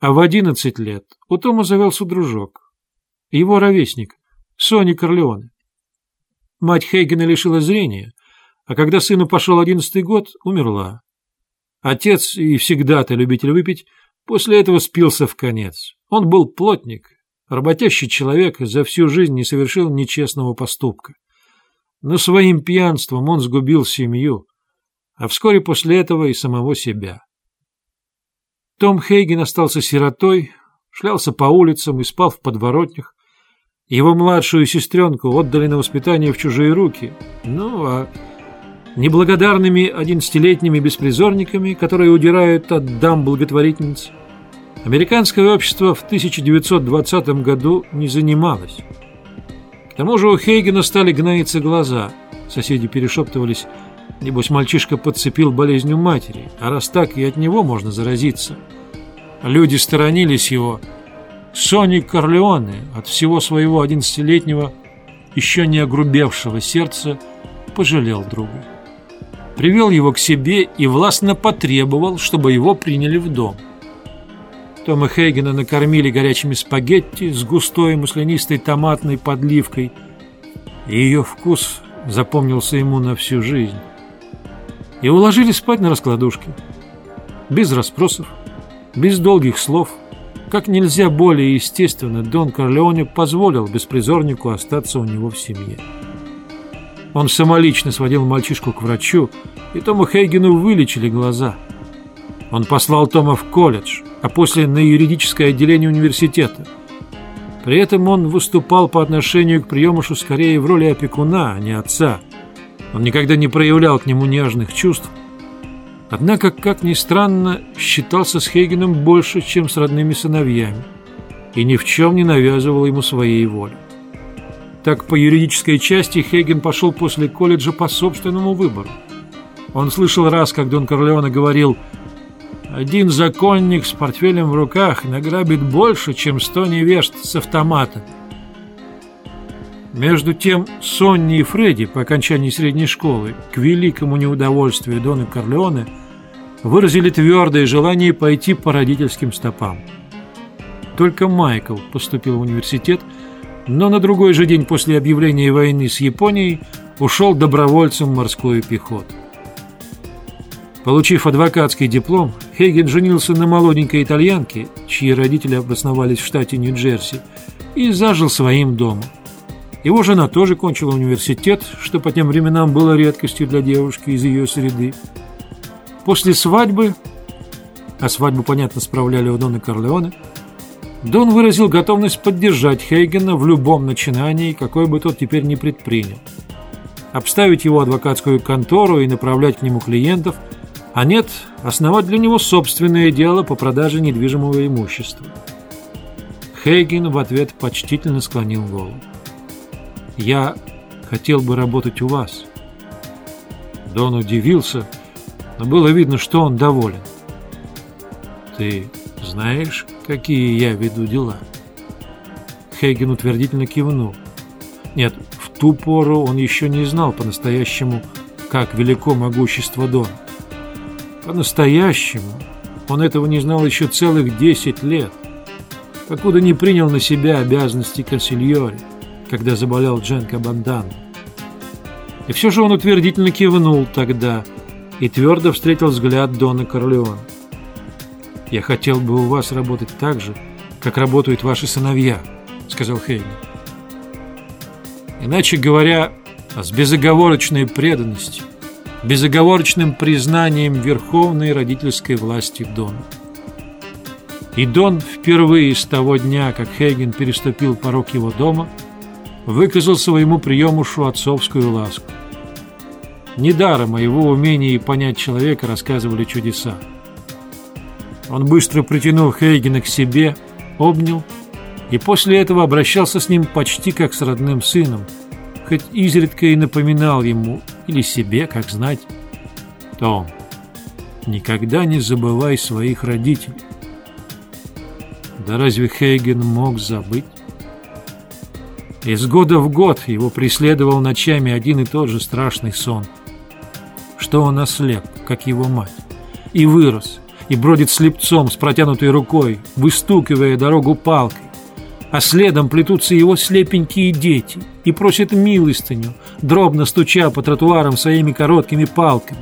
А в 11 лет у Тома завелся дружок, его ровесник, Сони Корлеоне. Мать Хейгена лишила зрения, а когда сыну пошел одиннадцатый год, умерла. Отец, и всегда-то любитель выпить, после этого спился в конец. Он был плотник, работящий человек, за всю жизнь не совершил нечестного поступка. Но своим пьянством он сгубил семью, а вскоре после этого и самого себя. Том Хейген остался сиротой, шлялся по улицам и спал в подворотнях. Его младшую сестренку отдали на воспитание в чужие руки. Ну, а неблагодарными одиннадцатилетними беспризорниками, которые удирают от дам благотворительниц, американское общество в 1920 году не занималось. К тому же у Хейгена стали гноиться глаза. Соседи перешептывались, небось мальчишка подцепил болезнь у матери, а раз так и от него можно заразиться. Люди сторонились его. Сони Корлеоне от всего своего одиннадцатилетнего, еще не огрубевшего сердца, пожалел друга привел его к себе и властно потребовал, чтобы его приняли в дом. Тома Хейгена накормили горячими спагетти с густой маслянистой томатной подливкой, и ее вкус запомнился ему на всю жизнь. И уложили спать на раскладушке, без расспросов, без долгих слов. Как нельзя более естественно, Дон Корлеоне позволил беспризорнику остаться у него в семье. Он самолично сводил мальчишку к врачу, и Тому Хейгену вылечили глаза. Он послал Тома в колледж, а после на юридическое отделение университета. При этом он выступал по отношению к приемышу скорее в роли опекуна, а не отца. Он никогда не проявлял к нему нежных чувств. Однако, как ни странно, считался с Хейгеном больше, чем с родными сыновьями, и ни в чем не навязывал ему своей воли. Так по юридической части Хейген пошел после колледжа по собственному выбору. Он слышал раз, как Дон Корлеоне говорил «Один законник с портфелем в руках награбит больше, чем сто невежд с автоматом». Между тем, Сонни и Фредди по окончании средней школы, к великому неудовольствию Дона Корлеоне, выразили твердое желание пойти по родительским стопам. Только Майкл поступил в университет – но на другой же день после объявления войны с Японией ушел добровольцем в морскую пехоту. Получив адвокатский диплом, Хейген женился на молоденькой итальянке, чьи родители обосновались в штате Нью-Джерси, и зажил своим домом. Его жена тоже кончила университет, что по тем временам было редкостью для девушки из ее среды. После свадьбы, а свадьбу, понятно, справляли у Дона Корлеоне, Дон выразил готовность поддержать Хейгена в любом начинании, какой бы тот теперь не предпринял. Обставить его адвокатскую контору и направлять к нему клиентов, а нет, основать для него собственное дело по продаже недвижимого имущества. Хейген в ответ почтительно склонил голову. «Я хотел бы работать у вас». Дон удивился, но было видно, что он доволен. «Ты знаешь, какие я веду дела?» Хейген утвердительно кивнул. Нет, в ту пору он еще не знал по-настоящему, как велико могущество Дона. По-настоящему он этого не знал еще целых десять лет, покуда не принял на себя обязанности консильори, когда заболел Дженко Бандан. И все же он утвердительно кивнул тогда и твердо встретил взгляд Дона Корлеона. «Я хотел бы у вас работать так же, как работают ваши сыновья», — сказал Хейли. Иначе говоря, с безоговорочной преданностью, безоговорочным признанием верховной родительской власти Дона. И Дон впервые с того дня, как Хейген переступил порог его дома, выказал своему приемушу отцовскую ласку. Недаром о его умении понять человека рассказывали чудеса. Он быстро притянул Хейгена к себе, обнял и после этого обращался с ним почти как с родным сыном, хоть изредка и напоминал ему или себе, как знать. Том, никогда не забывай своих родителей. Да разве Хейген мог забыть? Из года в год его преследовал ночами один и тот же страшный сон, что он ослеп, как его мать, и вырос – и бродит слепцом с протянутой рукой, выстукивая дорогу палкой. А следом плетутся его слепенькие дети и просят милостыню, дробно стуча по тротуарам своими короткими палками.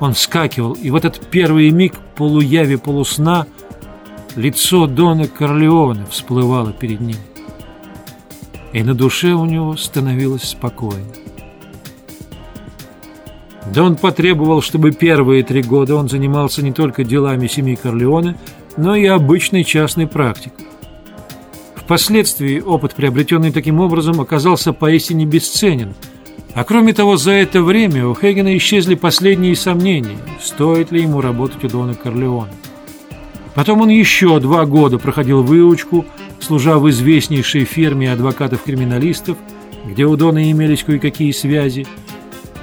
Он вскакивал, и в этот первый миг полуяви полусна лицо Дона Корлеоне всплывало перед ним. И на душе у него становилось спокойно. Дон потребовал, чтобы первые три года он занимался не только делами семьи Корлеоне, но и обычной частной практикой. Впоследствии опыт, приобретенный таким образом, оказался поистине бесценен. А кроме того, за это время у Хейгена исчезли последние сомнения, стоит ли ему работать у Дона Корлеоне. Потом он еще два года проходил выучку, служа в известнейшей фирме адвокатов-криминалистов, где у Дона имелись кое-какие связи,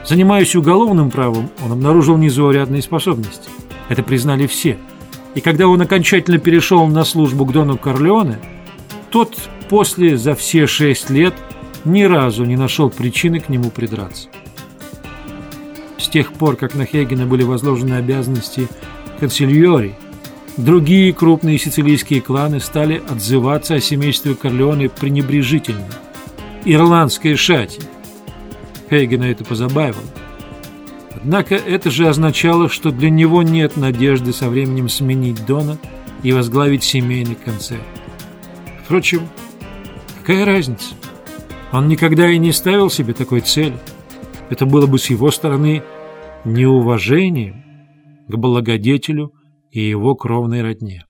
Занимаясь уголовным правом, он обнаружил незаурядные способности. Это признали все. И когда он окончательно перешел на службу к Дону Корлеоне, тот после за все шесть лет ни разу не нашел причины к нему придраться. С тех пор, как на Хейгена были возложены обязанности консильори, другие крупные сицилийские кланы стали отзываться о семействе Корлеоне пренебрежительно. Ирландская шати – Хейгена это позабавило. Однако это же означало, что для него нет надежды со временем сменить Дона и возглавить семейный концерт. Впрочем, какая разница? Он никогда и не ставил себе такой цели. Это было бы с его стороны неуважением к благодетелю и его кровной родне.